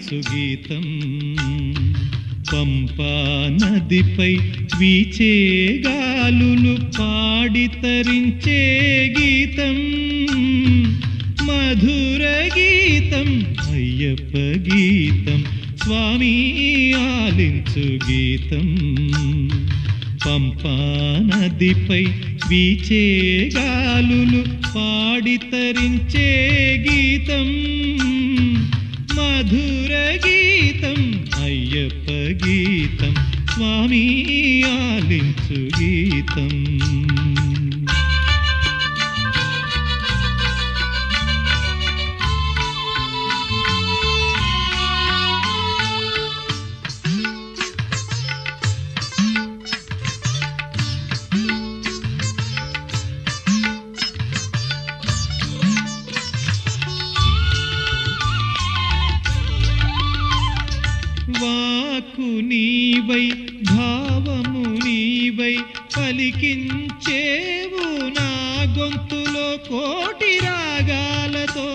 ఆలించు గీతం. పంపా నదిపై వీచే గాలులు పాడి తరించే గీతం. మధుర గీతం అయ్యప్ప గీతం స్వామి ఆలించు గీతం. పంపా నదిపై వీచే గాలులు పాడి తరించే గీతం. మధుర గీతం అయ్యప్ప గీతం స్వామి ఆలించు గీతం. వాకు నీవై భావము నీవై పలికించేవు నా గొంతులో కోటి రాగాలతో.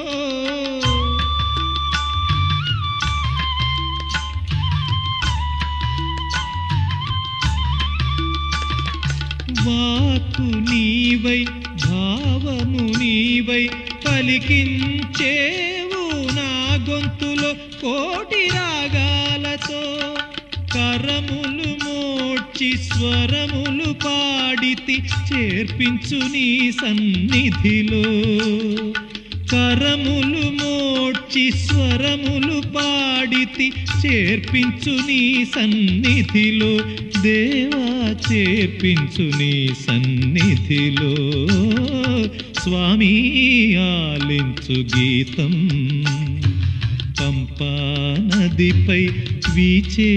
వాకు నీవై భావము నీవై పలికించేవు నా గొంతులో కోటి రాగ కరములు మోడ్చి స్వరములు పాడితి చేర్పించు నీ సన్నిధిలో. కరములు మోడ్చి స్వరములు పాడితి చేర్పించు నీ సన్నిధిలో. దేవా చేర్పించు నీ సన్నిధిలో. స్వామి ఆలించు గీతం. పంపా నదిపై వీచే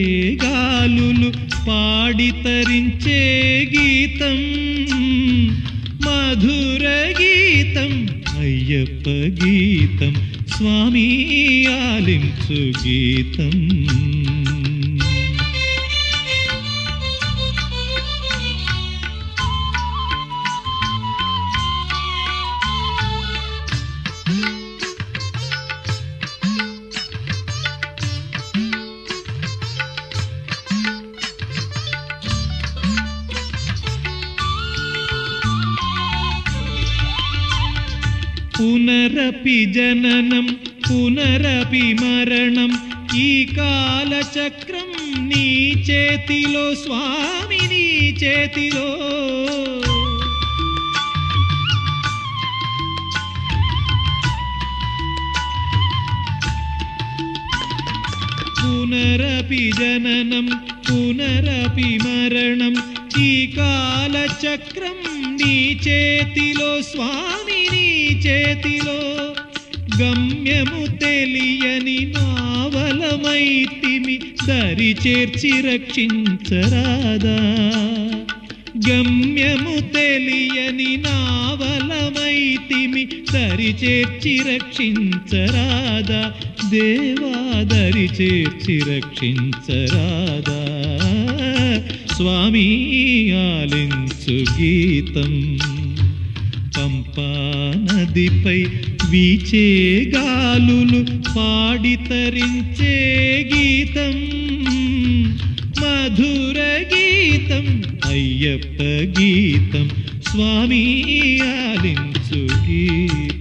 గాలులు పాడి తరించే గీతం మధుర గీతం అయ్యప్ప గీతం స్వామి ఆలించు గీతం. పునరపి జననం పునరపి మరణం. ఈ కాలచక్రం నీ చేతిలో స్వామి నీ చేతిలో. పునరపి జననం పునరపి మరణం. ఈ కాలచక్రం నీ చేతిలో స్వామి నీ చేతిలో. గమ్యము తెలియని నావలమైతిమి సరి చేర్చి రక్షించరాదా. గమ్యము తెలియని నావలమైతిమి సరి చేర్చి రక్షించరాదా. దేవాదరి చేర్చి రక్షించరాదా. స్వామి ఆలించు గీతం. పంపా నదిపై వీచే గాలులు పాడి తరించే గీతం. మధుర గీతం అయ్యప్ప గీతం. స్వామి ఆలించు గీతం